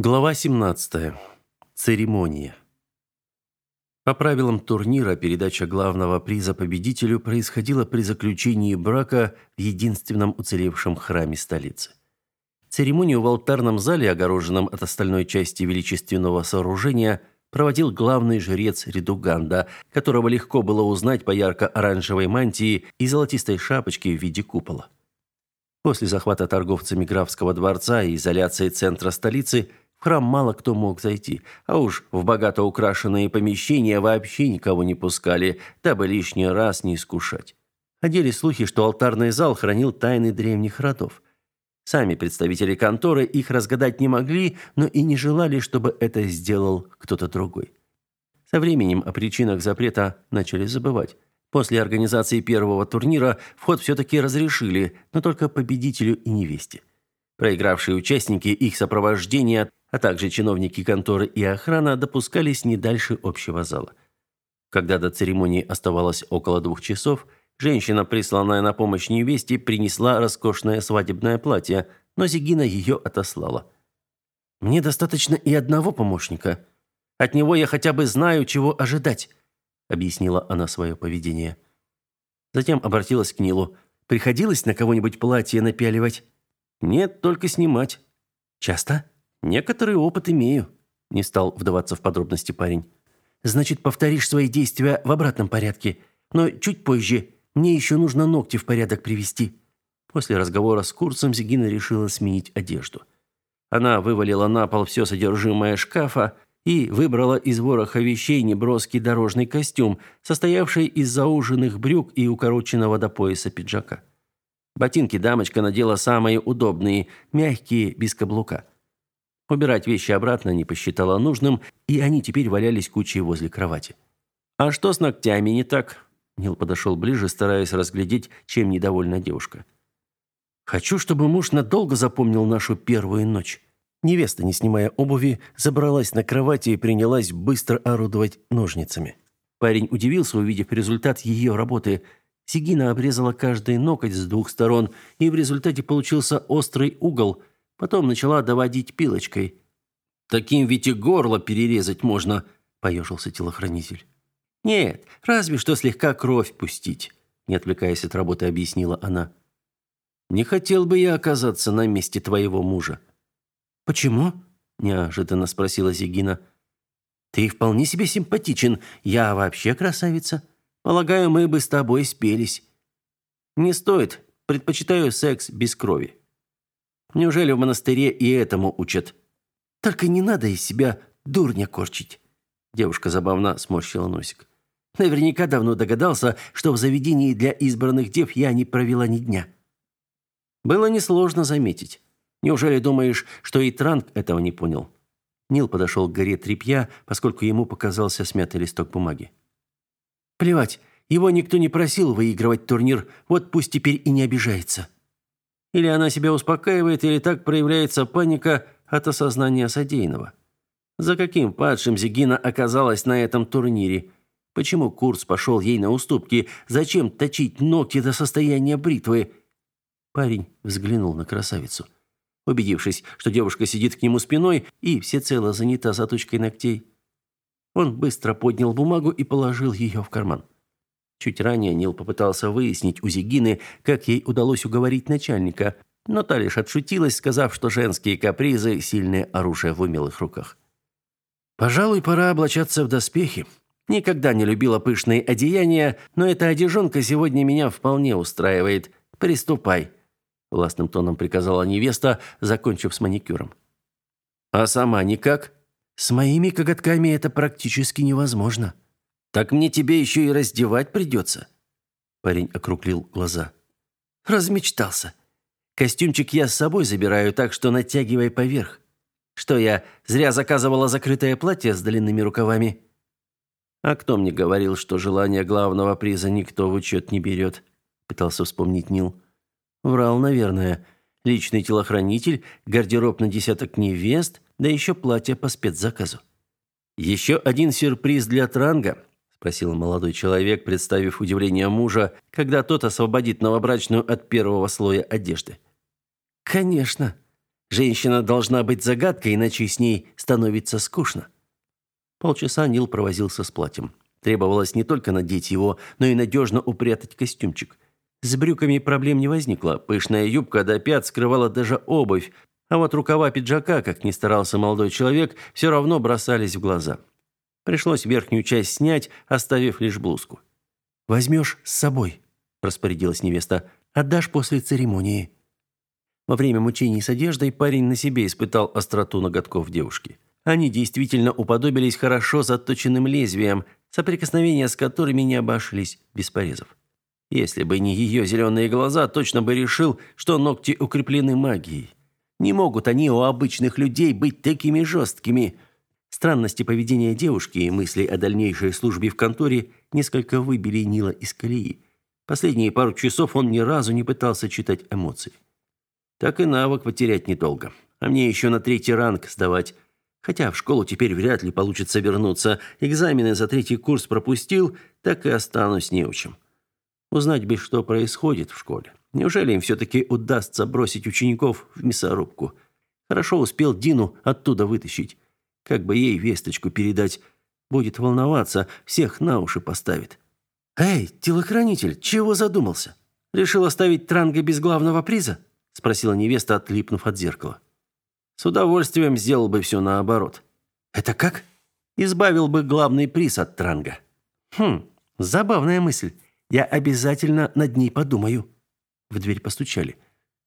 Глава 17. Церемония. По правилам турнира передача главного приза победителю происходила при заключении брака в единственном уцелевшем храме столицы. Церемонию в алтарном зале, огороженном от остальной части величественного сооружения, проводил главный жрец Редуганда, которого легко было узнать по ярко-оранжевой мантии и золотистой шапочке в виде купола. После захвата торговцами графского дворца и изоляции центра столицы – в храм мало кто мог зайти, а уж в богато украшенные помещения вообще никого не пускали, дабы лишний раз не искушать. Ходили слухи, что алтарный зал хранил тайны древних родов. Сами представители конторы их разгадать не могли, но и не желали, чтобы это сделал кто-то другой. Со временем о причинах запрета начали забывать. После организации первого турнира вход все-таки разрешили, но только победителю и невесте. Проигравшие участники, их сопровождение, а также чиновники конторы и охрана допускались не дальше общего зала. Когда до церемонии оставалось около двух часов, женщина, присланная на помощь невесте, принесла роскошное свадебное платье, но Зигина ее отослала. «Мне достаточно и одного помощника. От него я хотя бы знаю, чего ожидать», — объяснила она свое поведение. Затем обратилась к Нилу. «Приходилось на кого-нибудь платье напяливать?» «Нет, только снимать». «Часто?» Некоторый опыт имею, не стал вдаваться в подробности парень. Значит, повторишь свои действия в обратном порядке, но чуть позже. Мне еще нужно ногти в порядок привести. После разговора с Курцем Зигина решила сменить одежду. Она вывалила на пол все содержимое шкафа и выбрала из вороха вещей неброский дорожный костюм, состоявший из зауженных брюк и укороченного до пояса пиджака. Ботинки дамочка надела самые удобные, мягкие, без каблука. Убирать вещи обратно не посчитала нужным, и они теперь валялись кучей возле кровати. «А что с ногтями не так?» Нил подошел ближе, стараясь разглядеть, чем недовольна девушка. «Хочу, чтобы муж надолго запомнил нашу первую ночь». Невеста, не снимая обуви, забралась на кровати и принялась быстро орудовать ножницами. Парень удивился, увидев результат ее работы. Сигина обрезала каждый ноготь с двух сторон, и в результате получился острый угол – Потом начала доводить пилочкой. «Таким ведь и горло перерезать можно», – поежился телохранитель. «Нет, разве что слегка кровь пустить», – не отвлекаясь от работы, объяснила она. «Не хотел бы я оказаться на месте твоего мужа». «Почему?» – неожиданно спросила Зигина. «Ты вполне себе симпатичен. Я вообще красавица. Полагаю, мы бы с тобой спелись». «Не стоит. Предпочитаю секс без крови». Неужели в монастыре и этому учат? Только не надо из себя дурня корчить. Девушка забавно сморщила носик. Наверняка давно догадался, что в заведении для избранных дев я не провела ни дня. Было несложно заметить. Неужели думаешь, что и Транк этого не понял? Нил подошел к горе тряпья, поскольку ему показался смятый листок бумаги. Плевать, его никто не просил выигрывать турнир, вот пусть теперь и не обижается. Или она себя успокаивает, или так проявляется паника от осознания содеянного. За каким падшим Зигина оказалась на этом турнире? Почему Курц пошел ей на уступки? Зачем точить ногти до состояния бритвы? Парень взглянул на красавицу. Убедившись, что девушка сидит к нему спиной и всецело занята заточкой ногтей, он быстро поднял бумагу и положил ее в карман. Чуть ранее Нил попытался выяснить у Зигины, как ей удалось уговорить начальника, но та лишь отшутилась, сказав, что женские капризы – сильное оружие в умелых руках. «Пожалуй, пора облачаться в доспехи. Никогда не любила пышные одеяния, но эта одежонка сегодня меня вполне устраивает. Приступай», – властным тоном приказала невеста, закончив с маникюром. «А сама никак?» «С моими коготками это практически невозможно», так мне тебе еще и раздевать придется». Парень округлил глаза. Размечтался. Костюмчик я с собой забираю, так что натягивай поверх. Что я зря заказывала закрытое платье с длинными рукавами? А кто мне говорил, что желание главного приза никто в учет не берет? Пытался вспомнить Нил. Врал, наверное. Личный телохранитель, гардероб на десяток невест, да еще платье по спецзаказу. Еще один сюрприз для Транга спросил молодой человек, представив удивление мужа, когда тот освободит новобрачную от первого слоя одежды. Конечно. Женщина должна быть загадкой, иначе с ней становится скучно. Полчаса Нил провозился с платьем. Требовалось не только надеть его, но и надежно упрятать костюмчик. С брюками проблем не возникло. Пышная юбка до пят скрывала даже обувь, а вот рукава пиджака, как ни старался молодой человек, все равно бросались в глаза. Пришлось верхнюю часть снять, оставив лишь блузку. «Возьмешь с собой», – распорядилась невеста. «Отдашь после церемонии». Во время мучений с одеждой парень на себе испытал остроту ноготков девушки. Они действительно уподобились хорошо заточенным лезвиям, соприкосновения с которыми не обошлись без порезов. Если бы не ее зеленые глаза, точно бы решил, что ногти укреплены магией. Не могут они у обычных людей быть такими жесткими. Странности поведения девушки и мысли о дальнейшей службе в конторе несколько выбили Нила из колеи. Последние пару часов он ни разу не пытался читать эмоции. Так и навык потерять недолго. А мне еще на третий ранг сдавать. Хотя в школу теперь вряд ли получится вернуться. Экзамены за третий курс пропустил, так и останусь неучим. Узнать бы, что происходит в школе. Неужели им все-таки удастся бросить учеников в мясорубку? Хорошо успел Дину оттуда вытащить. Как бы ей весточку передать. Будет волноваться, всех на уши поставит. «Эй, телохранитель, чего задумался? Решил оставить Транга без главного приза?» спросила невеста, отлипнув от зеркала. С удовольствием сделал бы все наоборот. Это как? Избавил бы главный приз от Транга. Хм, забавная мысль. Я обязательно над ней подумаю. В дверь постучали.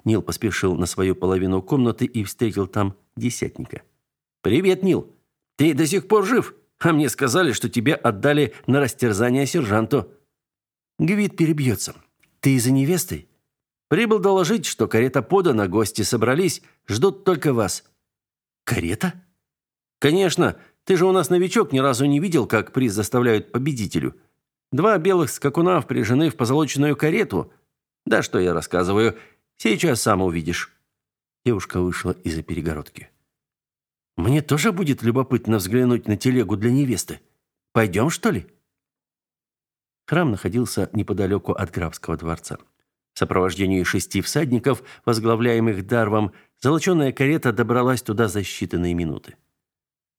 Нил поспешил на свою половину комнаты и встретил там десятника. «Привет, Нил. Ты до сих пор жив? А мне сказали, что тебя отдали на растерзание сержанту». Гвид перебьется. «Ты за невестой?» Прибыл доложить, что карета подана, гости собрались, ждут только вас. Карета? Конечно, ты же у нас новичок, ни разу не видел, как приз заставляют победителю. Два белых скакуна впряжены в позолоченную карету. Да что я рассказываю, сейчас сам увидишь. Девушка вышла из-за перегородки. Мне тоже будет любопытно взглянуть на телегу для невесты. Пойдем, что ли? Храм находился неподалеку от графского дворца. В сопровождении шести всадников, возглавляемых Дарвом, золоченая карета добралась туда за считанные минуты.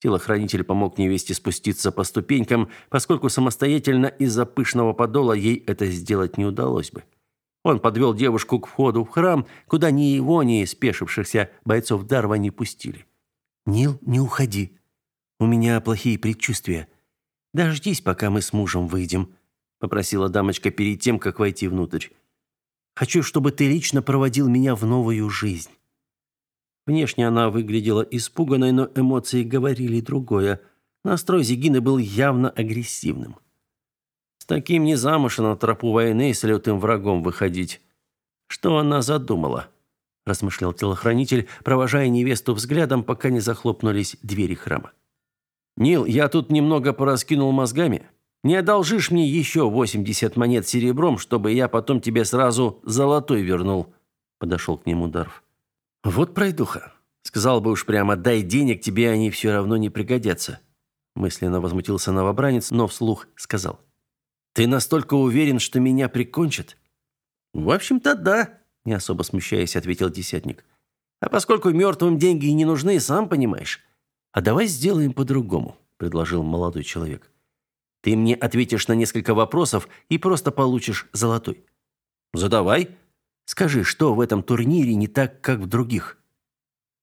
Телохранитель помог невесте спуститься по ступенькам, поскольку самостоятельно из-за пышного подола ей это сделать не удалось бы. Он подвел девушку к входу в храм, куда ни его, ни спешившихся бойцов Дарва не пустили. «Нил, не уходи. У меня плохие предчувствия. Дождись, пока мы с мужем выйдем», — попросила дамочка перед тем, как войти внутрь. Хочу, чтобы ты лично проводил меня в новую жизнь». Внешне она выглядела испуганной, но эмоции говорили другое. Настрой Зигины был явно агрессивным. С таким не замуж на тропу войны с лютым врагом выходить. Что она задумала? Размышлял телохранитель, провожая невесту взглядом, пока не захлопнулись двери храма. Нил, я тут немного пораскинул мозгами. Не одолжишь мне еще восемьдесят монет серебром, чтобы я потом тебе сразу золотой вернул?» Подошел к нему Дарф. «Вот пройдуха. Сказал бы уж прямо, дай денег, тебе они все равно не пригодятся». Мысленно возмутился новобранец, но вслух сказал. «Ты настолько уверен, что меня прикончат?» «В общем-то, да», – не особо смущаясь, ответил десятник. «А поскольку мертвым деньги не нужны, сам понимаешь». «А давай сделаем по-другому», – предложил молодой человек. Ты мне ответишь на несколько вопросов и просто получишь золотой. Задавай. Скажи, что в этом турнире не так, как в других?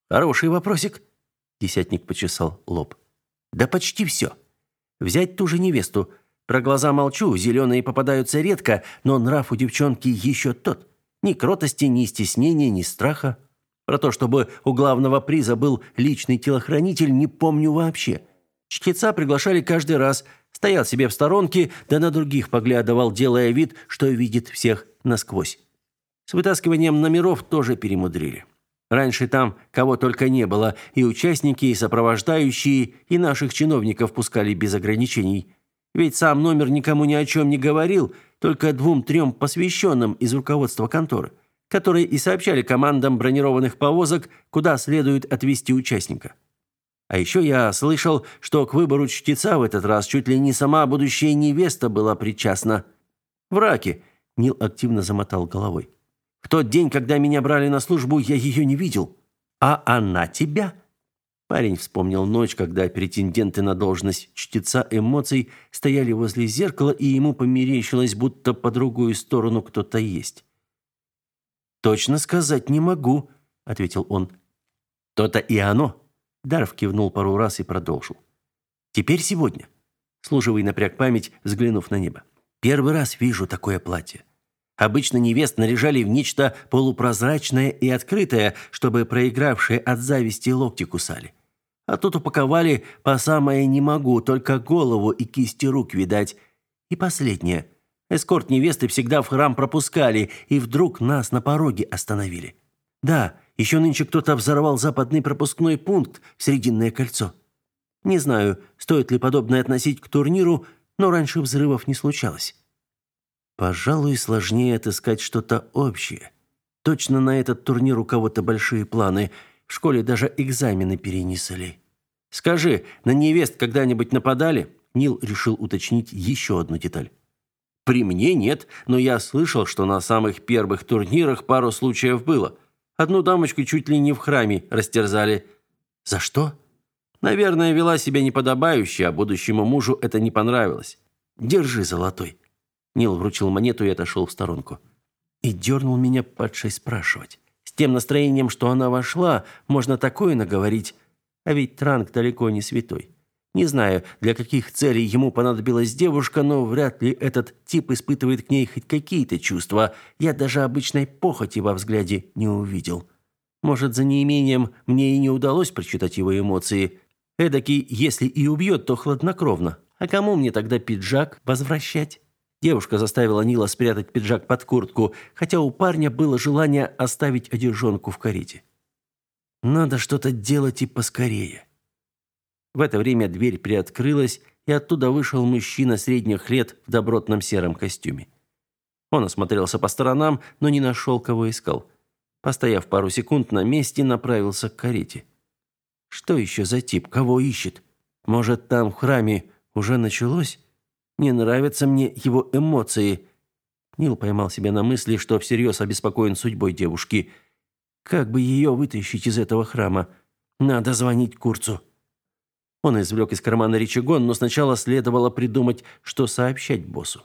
Хороший вопросик. Десятник почесал лоб. Да почти все. Взять ту же невесту. Про глаза молчу, зеленые попадаются редко, но нрав у девчонки еще тот. Ни кротости, ни стеснения, ни страха. Про то, чтобы у главного приза был личный телохранитель, не помню вообще. Чтеца приглашали каждый раз, стоял себе в сторонке, да на других поглядывал, делая вид, что видит всех насквозь. С вытаскиванием номеров тоже перемудрили. Раньше там кого только не было, и участники, и сопровождающие, и наших чиновников пускали без ограничений. Ведь сам номер никому ни о чем не говорил, только двум-трем посвященным из руководства конторы, которые и сообщали командам бронированных повозок, куда следует отвезти участника. А еще я слышал, что к выбору чтеца в этот раз чуть ли не сама будущая невеста была причастна. В раке. Нил активно замотал головой. В тот день, когда меня брали на службу, я ее не видел. А она тебя? Парень вспомнил ночь, когда претенденты на должность чтеца эмоций стояли возле зеркала, и ему померещилось, будто по другую сторону кто-то есть. «Точно сказать не могу», — ответил он. «То-то и оно», — Даров кивнул пару раз и продолжил. «Теперь сегодня». Служивый напряг память, взглянув на небо. «Первый раз вижу такое платье. Обычно невест наряжали в нечто полупрозрачное и открытое, чтобы проигравшие от зависти локти кусали. А тут упаковали по самое не могу, только голову и кисти рук видать. И последнее. Эскорт невесты всегда в храм пропускали, и вдруг нас на пороге остановили. Да, еще нынче кто-то взорвал западный пропускной пункт в Срединное кольцо. Не знаю, стоит ли подобное относить к турниру, но раньше взрывов не случалось. Пожалуй, сложнее отыскать что-то общее. Точно на этот турнир у кого-то большие планы – в школе даже экзамены перенесли. Скажи, на невест когда-нибудь нападали? Нил решил уточнить еще одну деталь. При мне нет, но я слышал, что на самых первых турнирах пару случаев было. Одну дамочку чуть ли не в храме растерзали. За что? Наверное, вела себя неподобающе, а будущему мужу это не понравилось. Держи, золотой. Нил вручил монету и отошел в сторонку. И дернул меня падшей спрашивать тем настроением, что она вошла, можно такое наговорить. А ведь Транк далеко не святой. Не знаю, для каких целей ему понадобилась девушка, но вряд ли этот тип испытывает к ней хоть какие-то чувства. Я даже обычной похоти во взгляде не увидел. Может, за неимением мне и не удалось прочитать его эмоции. Эдакий, если и убьет, то хладнокровно. А кому мне тогда пиджак возвращать? Девушка заставила Нила спрятать пиджак под куртку, хотя у парня было желание оставить одежонку в карете. Надо что-то делать и поскорее. В это время дверь приоткрылась, и оттуда вышел мужчина средних лет в добротном сером костюме. Он осмотрелся по сторонам, но не нашел, кого искал. Постояв пару секунд на месте, направился к карете. Что еще за тип? Кого ищет? Может, там в храме уже началось? Не нравятся мне его эмоции. Нил поймал себя на мысли, что всерьез обеспокоен судьбой девушки. Как бы ее вытащить из этого храма? Надо звонить Курцу. Он извлек из кармана рычагон, но сначала следовало придумать, что сообщать боссу.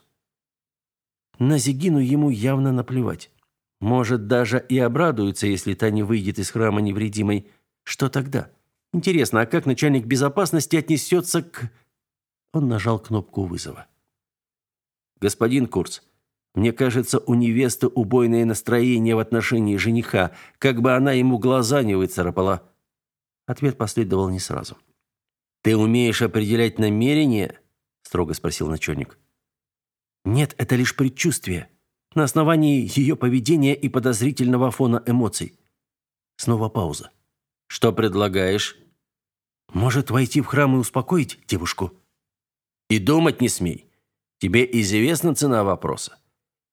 На Зигину ему явно наплевать. Может, даже и обрадуется, если та не выйдет из храма невредимой. Что тогда? Интересно, а как начальник безопасности отнесется к... Он нажал кнопку вызова. «Господин Курц, мне кажется, у невесты убойное настроение в отношении жениха, как бы она ему глаза не выцарапала». Ответ последовал не сразу. «Ты умеешь определять намерения?» – строго спросил начальник. «Нет, это лишь предчувствие. На основании ее поведения и подозрительного фона эмоций». Снова пауза. «Что предлагаешь?» «Может, войти в храм и успокоить девушку?» И думать не смей. Тебе известна цена вопроса.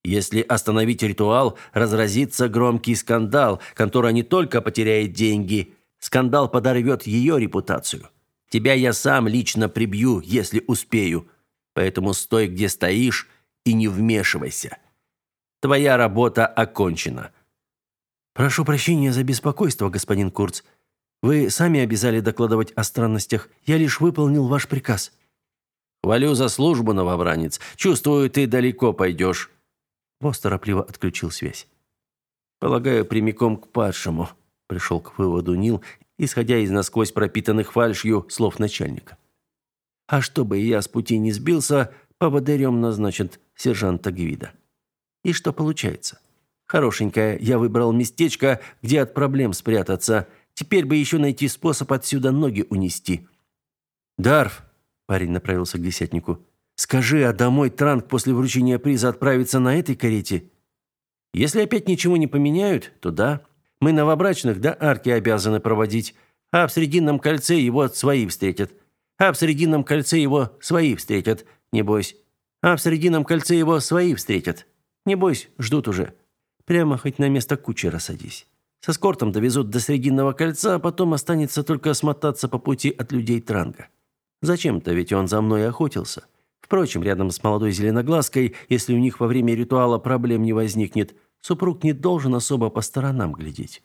Если остановить ритуал, разразится громкий скандал, контора не только потеряет деньги, скандал подорвет ее репутацию. Тебя я сам лично прибью, если успею. Поэтому стой, где стоишь, и не вмешивайся. Твоя работа окончена. Прошу прощения за беспокойство, господин Курц. Вы сами обязали докладывать о странностях. Я лишь выполнил ваш приказ. Хвалю за службу, новобранец. Чувствую, ты далеко пойдешь». Босс торопливо отключил связь. «Полагаю, прямиком к падшему», — пришел к выводу Нил, исходя из насквозь пропитанных фальшью слов начальника. «А чтобы я с пути не сбился, поводырем назначат сержанта Гвида». И что получается? Хорошенькое, я выбрал местечко, где от проблем спрятаться. Теперь бы еще найти способ отсюда ноги унести. «Дарф», Парень направился к десятнику. «Скажи, а домой Транк после вручения приза отправится на этой карете?» «Если опять ничего не поменяют, то да. Мы новобрачных до арки обязаны проводить, а в Срединном кольце его свои встретят. А в Срединном кольце его свои встретят, не бойся. А в Срединном кольце его свои встретят. Не бойся, ждут уже. Прямо хоть на место кучера садись. С эскортом довезут до Срединного кольца, а потом останется только смотаться по пути от людей Транга. Зачем-то, ведь он за мной охотился. Впрочем, рядом с молодой зеленоглазкой, если у них во время ритуала проблем не возникнет, супруг не должен особо по сторонам глядеть.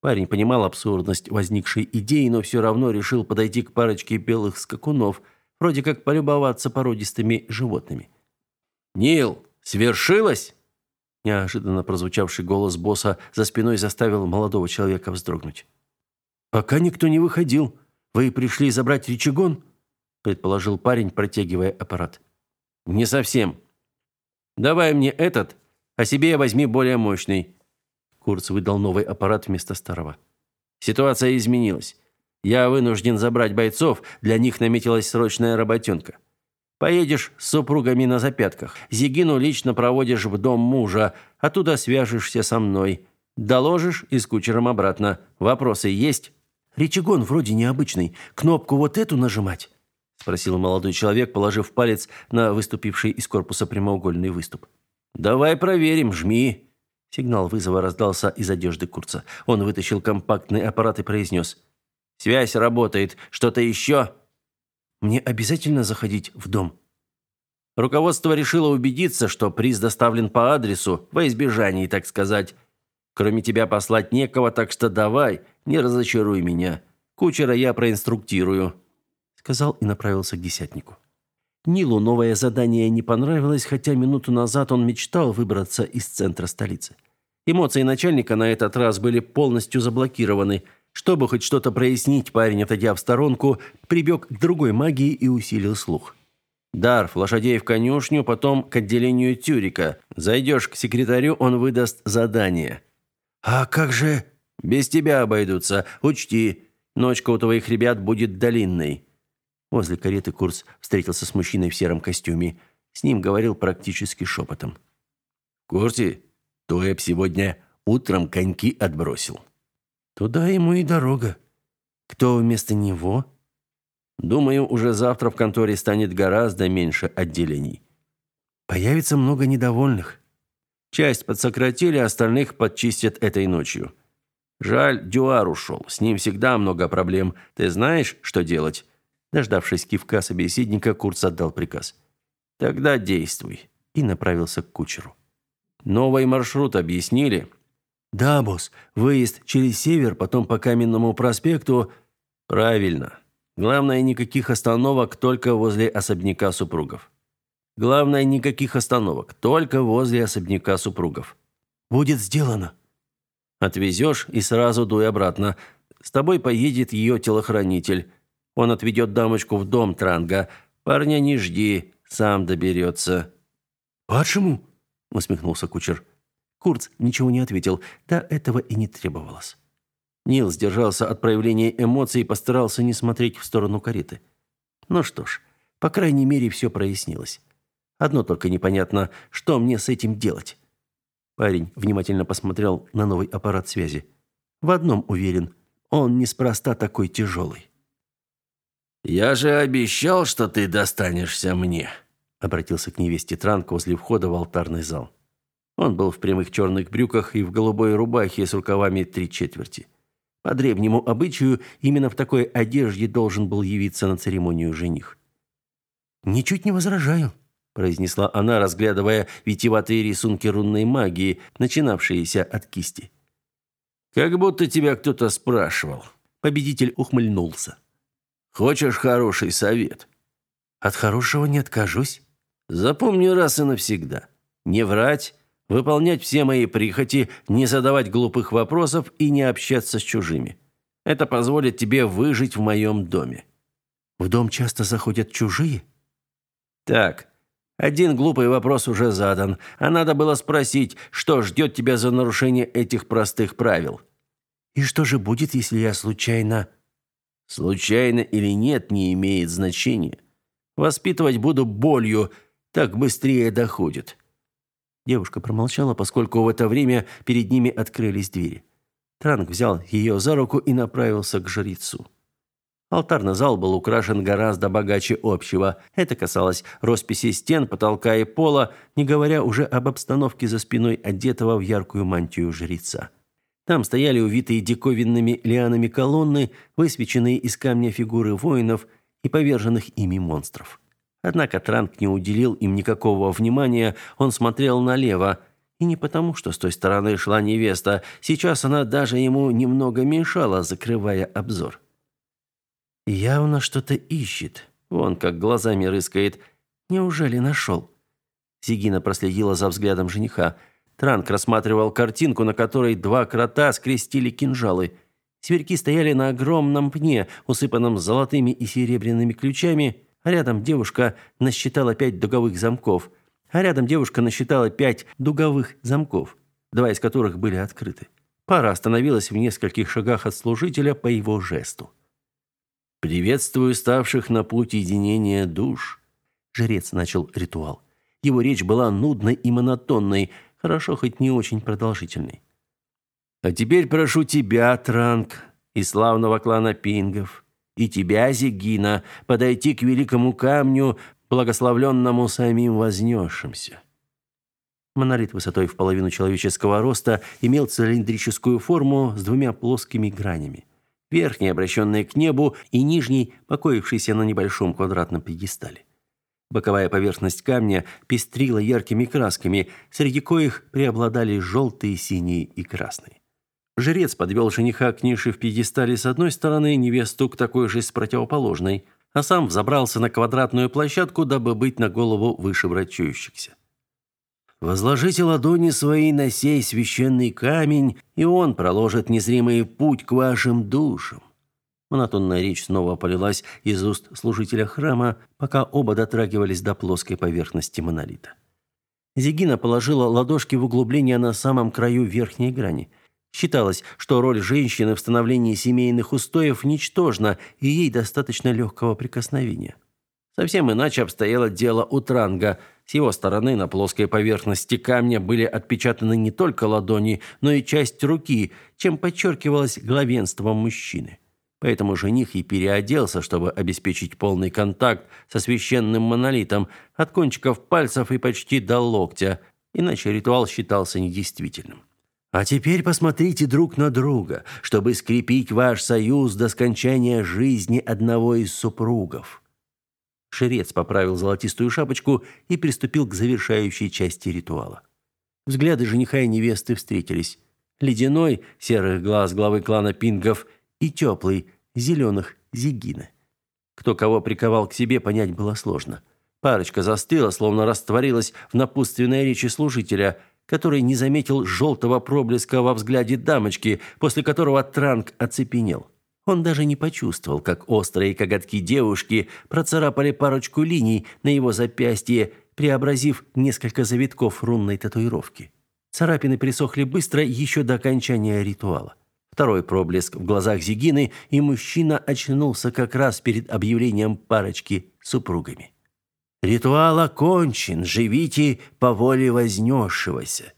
Парень понимал абсурдность возникшей идеи, но все равно решил подойти к парочке белых скакунов, вроде как полюбоваться породистыми животными. «Нил, свершилось?» Неожиданно прозвучавший голос босса за спиной заставил молодого человека вздрогнуть. «Пока никто не выходил. Вы пришли забрать рычагон?» предположил парень, протягивая аппарат. «Не совсем. Давай мне этот, а себе возьми более мощный. Курц выдал новый аппарат вместо старого. Ситуация изменилась. Я вынужден забрать бойцов, для них наметилась срочная работенка. Поедешь с супругами на запятках. Зигину лично проводишь в дом мужа, оттуда свяжешься со мной. Доложишь и с кучером обратно. Вопросы есть? Речагон вроде необычный. Кнопку вот эту нажимать? спросил молодой человек, положив палец на выступивший из корпуса прямоугольный выступ. Давай проверим, жми. Сигнал вызова раздался из одежды Курца. Он вытащил компактный аппарат и произнес. «Связь работает. Что-то еще?» «Мне обязательно заходить в дом?» Руководство решило убедиться, что приз доставлен по адресу, во избежание, так сказать. Кроме тебя послать некого, так что давай, не разочаруй меня. Кучера я проинструктирую», — сказал и направился к десятнику. Нилу новое задание не понравилось, хотя минуту назад он мечтал выбраться из центра столицы. Эмоции начальника на этот раз были полностью заблокированы. Чтобы хоть что-то прояснить, парень, отойдя в сторонку, прибег к другой магии и усилил слух. «Дарф, лошадей в конюшню, потом к отделению Тюрика. Зайдешь к секретарю, он выдаст задание». «А как же...» «Без тебя обойдутся. Учти, ночка у твоих ребят будет долинной». Возле кареты Курс встретился с мужчиной в сером костюме. С ним говорил практически шепотом. «Курти, Туэб сегодня утром коньки отбросил». «Туда ему и дорога. Кто вместо него?» «Думаю, уже завтра в конторе станет гораздо меньше отделений». «Появится много недовольных». Часть подсократили, остальных подчистят этой ночью. Жаль, Дюар ушел. С ним всегда много проблем. Ты знаешь, что делать? Дождавшись кивка собеседника, Курц отдал приказ. «Тогда действуй», и направился к кучеру. «Новый маршрут объяснили?» «Да, босс. Выезд через север, потом по Каменному проспекту...» «Правильно. Главное, никаких остановок только возле особняка супругов». «Главное, никаких остановок, только возле особняка супругов». «Будет сделано». «Отвезешь и сразу дуй обратно. С тобой поедет ее телохранитель». Он отведет дамочку в дом Транга. Парня не жди, сам доберется». «Почему?» – усмехнулся кучер. Курц ничего не ответил, да этого и не требовалось. Нил сдержался от проявления эмоций и постарался не смотреть в сторону кареты. Ну что ж, по крайней мере, все прояснилось. Одно только непонятно, что мне с этим делать. Парень внимательно посмотрел на новый аппарат связи. В одном уверен, он неспроста такой тяжелый. «Я же обещал, что ты достанешься мне», — обратился к невесте Транк возле входа в алтарный зал. Он был в прямых черных брюках и в голубой рубахе с рукавами три четверти. По древнему обычаю, именно в такой одежде должен был явиться на церемонию жених. «Ничуть не возражаю», — произнесла она, разглядывая витиеватые рисунки рунной магии, начинавшиеся от кисти. «Как будто тебя кто-то спрашивал». Победитель ухмыльнулся. Хочешь хороший совет? От хорошего не откажусь. Запомни раз и навсегда. Не врать, выполнять все мои прихоти, не задавать глупых вопросов и не общаться с чужими. Это позволит тебе выжить в моем доме. В дом часто заходят чужие? Так, один глупый вопрос уже задан, а надо было спросить, что ждет тебя за нарушение этих простых правил. И что же будет, если я случайно Случайно или нет, не имеет значения. Воспитывать буду болью, так быстрее доходит. Девушка промолчала, поскольку в это время перед ними открылись двери. Транк взял ее за руку и направился к жрецу. Алтарный зал был украшен гораздо богаче общего. Это касалось росписи стен, потолка и пола, не говоря уже об обстановке за спиной одетого в яркую мантию жреца. Там стояли увитые диковинными лианами колонны, высвеченные из камня фигуры воинов и поверженных ими монстров. Однако Транк не уделил им никакого внимания, он смотрел налево, И не потому, что с той стороны шла невеста. Сейчас она даже ему немного мешала, закрывая обзор. Явно что-то ищет. Вон как глазами рыскает. Неужели нашел? Зигина проследила за взглядом жениха. Транк рассматривал картинку, на которой два крота скрестили кинжалы. Сверьки стояли на огромном пне, усыпанном золотыми и серебряными ключами, а рядом девушка насчитала пять дуговых замков. А рядом девушка насчитала пять дуговых замков, два из которых были открыты. Пара остановилась в нескольких шагах от служителя по его жесту. «Приветствую ставших на путь единения душ», – жрец начал ритуал. Его речь была нудной и монотонной, хорошо хоть не очень продолжительной. «А теперь прошу тебя, Транк, из славного клана Пингов, и тебя, Зигина, подойти к великому камню, благословленному самим вознесшимся». Монолит высотой в половину человеческого роста имел цилиндрическую форму с двумя плоскими гранями верхний, обращенный к небу, и нижний, покоившийся на небольшом квадратном пьедестале. Боковая поверхность камня пестрила яркими красками, среди коих преобладали желтые, синие и красные. Жрец подвел жениха к нише в пьедестале с одной стороны, невесту к такой же с противоположной, а сам взобрался на квадратную площадку, дабы быть на голову выше врачующихся. Возложите ладони свои на сей священный камень, и он проложит незримый путь к вашим душам. Монотонная речь снова полилась из уст служителя храма, пока оба дотрагивались до плоской поверхности монолита. Зигина положила ладошки в углубление на самом краю верхней грани. Считалось, что роль женщины в становлении семейных устоев ничтожна, и ей достаточно легкого прикосновения. Совсем иначе обстояло дело у Транга – с его стороны на плоской поверхности камня были отпечатаны не только ладони, но и часть руки, чем подчеркивалось главенство мужчины. Поэтому жених и переоделся, чтобы обеспечить полный контакт со священным монолитом от кончиков пальцев и почти до локтя, иначе ритуал считался недействительным. А теперь посмотрите друг на друга, чтобы скрепить ваш союз до скончания жизни одного из супругов. Шерец поправил золотистую шапочку и приступил к завершающей части ритуала. Взгляды жениха и невесты встретились. Ледяной, серых глаз главы клана Пингов и теплый, зеленых, Зигина. Кто кого приковал к себе, понять было сложно. Парочка застыла, словно растворилась в напутственной речи служителя, который не заметил желтого проблеска во взгляде дамочки, после которого Транк оцепенел. Он даже не почувствовал, как острые коготки девушки процарапали парочку линий на его запястье, преобразив несколько завитков рунной татуировки. Царапины присохли быстро еще до окончания ритуала. Второй проблеск в глазах Зигины, и мужчина очнулся как раз перед объявлением парочки супругами. «Ритуал окончен, живите по воле вознесшегося».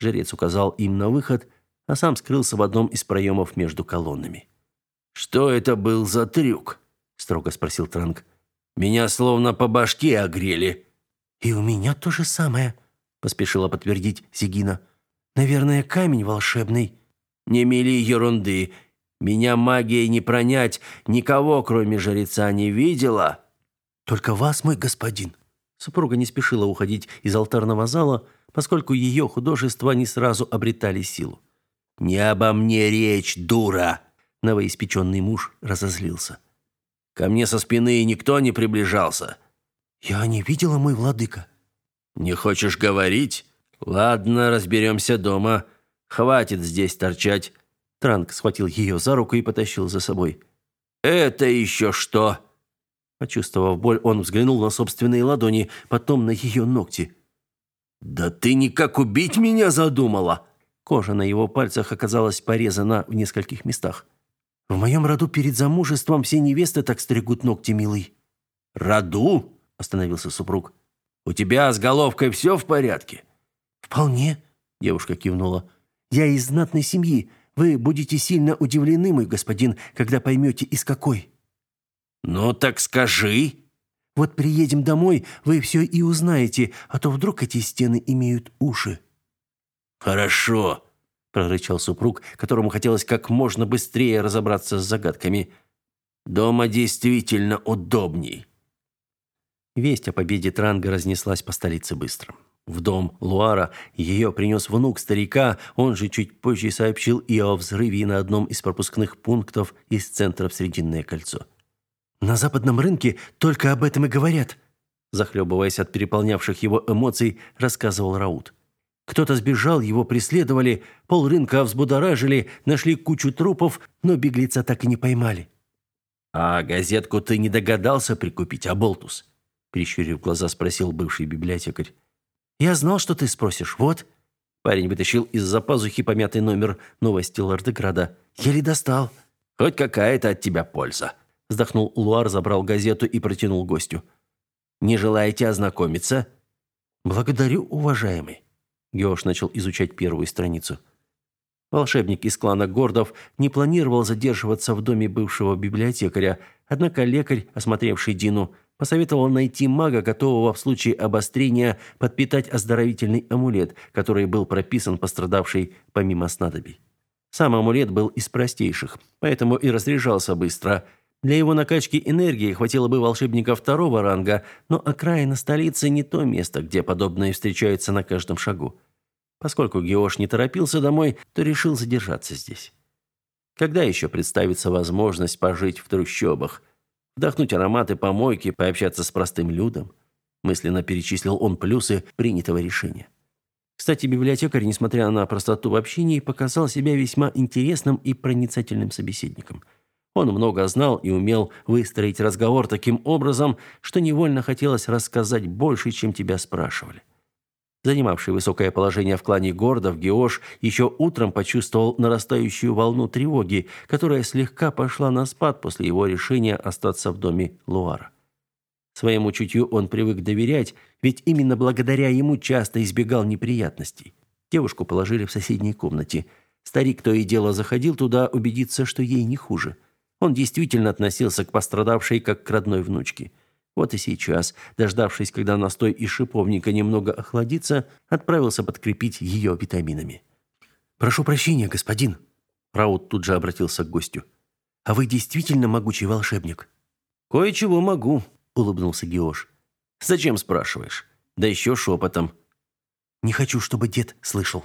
Жрец указал им на выход, а сам скрылся в одном из проемов между колоннами. «Что это был за трюк?» – строго спросил Транк. «Меня словно по башке огрели». «И у меня то же самое», – поспешила подтвердить Сигина. «Наверное, камень волшебный». «Не мели ерунды. Меня магией не пронять. Никого, кроме жреца, не видела». «Только вас, мой господин». Супруга не спешила уходить из алтарного зала, поскольку ее художества не сразу обретали силу. «Не обо мне речь, дура!» Новоиспеченный муж разозлился. «Ко мне со спины никто не приближался». «Я не видела, мой владыка». «Не хочешь говорить? Ладно, разберемся дома. Хватит здесь торчать». Транк схватил ее за руку и потащил за собой. «Это еще что?» Почувствовав боль, он взглянул на собственные ладони, потом на ее ногти. «Да ты никак убить меня задумала!» Кожа на его пальцах оказалась порезана в нескольких местах. В моем роду перед замужеством все невесты так стригут ногти, милый. Роду? Остановился супруг. У тебя с головкой все в порядке? Вполне, девушка кивнула. Я из знатной семьи. Вы будете сильно удивлены, мой господин, когда поймете, из какой. Ну так скажи. Вот приедем домой, вы все и узнаете, а то вдруг эти стены имеют уши. Хорошо, прорычал супруг, которому хотелось как можно быстрее разобраться с загадками. Дома действительно удобней. Весть о победе Транга разнеслась по столице быстро. В дом Луара ее принес внук старика, он же чуть позже сообщил и о взрыве на одном из пропускных пунктов из центра в Срединное кольцо. «На западном рынке только об этом и говорят», захлебываясь от переполнявших его эмоций, рассказывал Раут. Кто-то сбежал, его преследовали, пол рынка взбудоражили, нашли кучу трупов, но беглеца так и не поймали. «А газетку ты не догадался прикупить, Аболтус?» Прищурив глаза, спросил бывший библиотекарь. «Я знал, что ты спросишь. Вот». Парень вытащил из-за пазухи помятый номер новости Лордеграда. «Еле достал». «Хоть какая-то от тебя польза», – вздохнул Луар, забрал газету и протянул гостю. «Не желаете ознакомиться?» «Благодарю, уважаемый». Геош начал изучать первую страницу. Волшебник из клана Гордов не планировал задерживаться в доме бывшего библиотекаря, однако лекарь, осмотревший Дину, посоветовал найти мага, готового в случае обострения подпитать оздоровительный амулет, который был прописан пострадавшей помимо снадобий. Сам амулет был из простейших, поэтому и разряжался быстро. Для его накачки энергии хватило бы волшебника второго ранга, но окраина столицы не то место, где подобное встречается на каждом шагу. Поскольку Геош не торопился домой, то решил задержаться здесь. Когда еще представится возможность пожить в трущобах – Вдохнуть ароматы помойки, пообщаться с простым людом. Мысленно перечислил он плюсы принятого решения. Кстати, библиотекарь, несмотря на простоту в общении, показал себя весьма интересным и проницательным собеседником. Он много знал и умел выстроить разговор таким образом, что невольно хотелось рассказать больше, чем тебя спрашивали. Занимавший высокое положение в клане Гордов, Геош еще утром почувствовал нарастающую волну тревоги, которая слегка пошла на спад после его решения остаться в доме Луара. Своему чутью он привык доверять, ведь именно благодаря ему часто избегал неприятностей. Девушку положили в соседней комнате. Старик то и дело заходил туда убедиться, что ей не хуже. Он действительно относился к пострадавшей как к родной внучке. Вот и сейчас, дождавшись, когда настой из шиповника немного охладится, отправился подкрепить ее витаминами. «Прошу прощения, господин». Раут тут же обратился к гостю. «А вы действительно могучий волшебник?» «Кое-чего могу», — улыбнулся Геош. «Зачем спрашиваешь? Да еще шепотом». «Не хочу, чтобы дед слышал».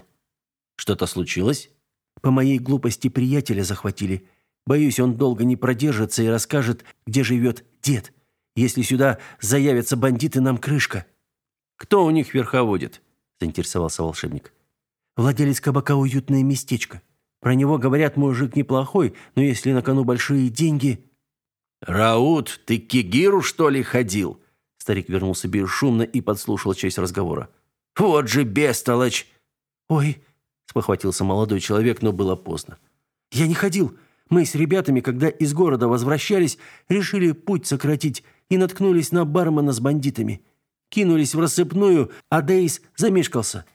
«Что-то случилось?» «По моей глупости приятеля захватили. Боюсь, он долго не продержится и расскажет, где живет дед». Если сюда заявятся бандиты, нам крышка. Кто у них верховодит? заинтересовался волшебник. Владелец кабака уютное местечко. Про него говорят, мужик неплохой, но если на кону большие деньги, Раут, ты к Кигиру что ли ходил? Старик вернулся бесшумно и подслушал часть разговора. Вот же бестолочь. Ой, спохватился молодой человек, но было поздно. Я не ходил. Мы с ребятами, когда из города возвращались, решили путь сократить и наткнулись на бармена с бандитами. Кинулись в рассыпную, а Дейс замешкался.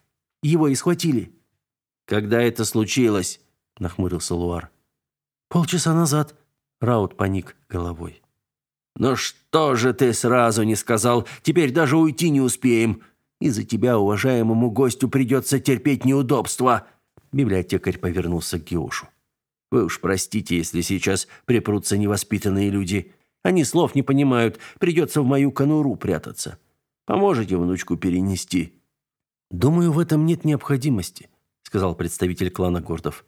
Его и схватили. «Когда это случилось?» – нахмурился Луар. «Полчаса назад». Раут паник головой. «Ну что же ты сразу не сказал? Теперь даже уйти не успеем. Из-за тебя, уважаемому гостю, придется терпеть неудобства». Библиотекарь повернулся к Геошу. «Вы уж простите, если сейчас припрутся невоспитанные люди. Они слов не понимают, придется в мою конуру прятаться. Поможете внучку перенести?» «Думаю, в этом нет необходимости», — сказал представитель клана Гордов.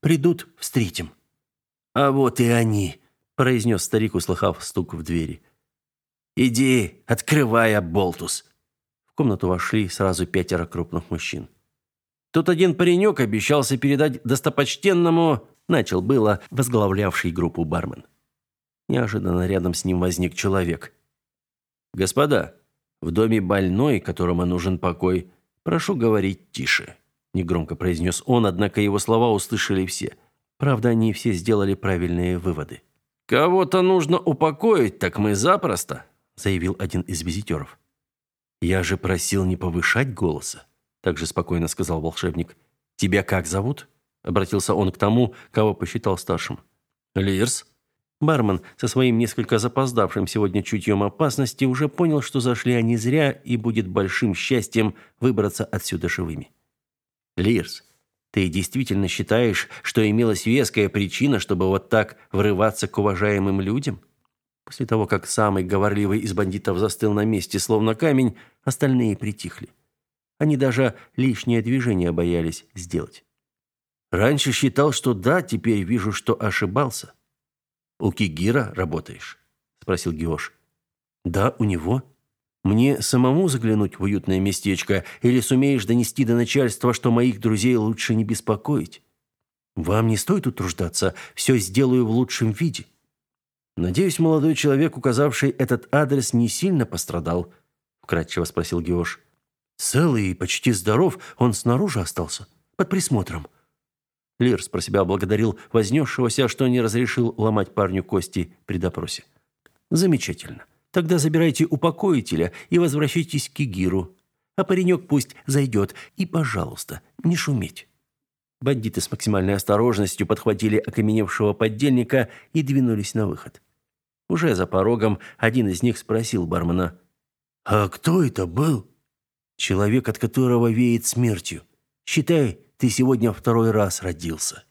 «Придут, встретим». «А вот и они», — произнес старик, услыхав стук в двери. «Иди, открывай, болтус». В комнату вошли сразу пятеро крупных мужчин. Тут один паренек обещался передать достопочтенному, начал было возглавлявший группу бармен. Неожиданно рядом с ним возник человек. «Господа, в доме больной, которому нужен покой, прошу говорить тише», – негромко произнес он, однако его слова услышали все. Правда, они все сделали правильные выводы. «Кого-то нужно упокоить, так мы запросто», – заявил один из визитеров. «Я же просил не повышать голоса», – также спокойно сказал волшебник. «Тебя как зовут?» – обратился он к тому, кого посчитал старшим. «Лирс», Бармен со своим несколько запоздавшим сегодня чутьем опасности уже понял, что зашли они зря и будет большим счастьем выбраться отсюда живыми. Лирс, ты действительно считаешь, что имелась веская причина, чтобы вот так врываться к уважаемым людям? После того, как самый говорливый из бандитов застыл на месте, словно камень, остальные притихли. Они даже лишнее движение боялись сделать. Раньше считал, что да, теперь вижу, что ошибался. У Кигира работаешь? спросил Геош. Да, у него. Мне самому заглянуть в уютное местечко или сумеешь донести до начальства, что моих друзей лучше не беспокоить? Вам не стоит утруждаться, все сделаю в лучшем виде. Надеюсь, молодой человек, указавший этот адрес, не сильно пострадал, вкратчиво спросил Геош. Целый и почти здоров, он снаружи остался, под присмотром. Лирс про себя благодарил вознесшегося, что не разрешил ломать парню кости при допросе. Замечательно. Тогда забирайте упокоителя и возвращайтесь к Кигиру. А паренек пусть зайдет. И, пожалуйста, не шуметь. Бандиты с максимальной осторожностью подхватили окаменевшего поддельника и двинулись на выход. Уже за порогом один из них спросил бармена. «А кто это был?» «Человек, от которого веет смертью. Считай, ты сегодня второй раз родился».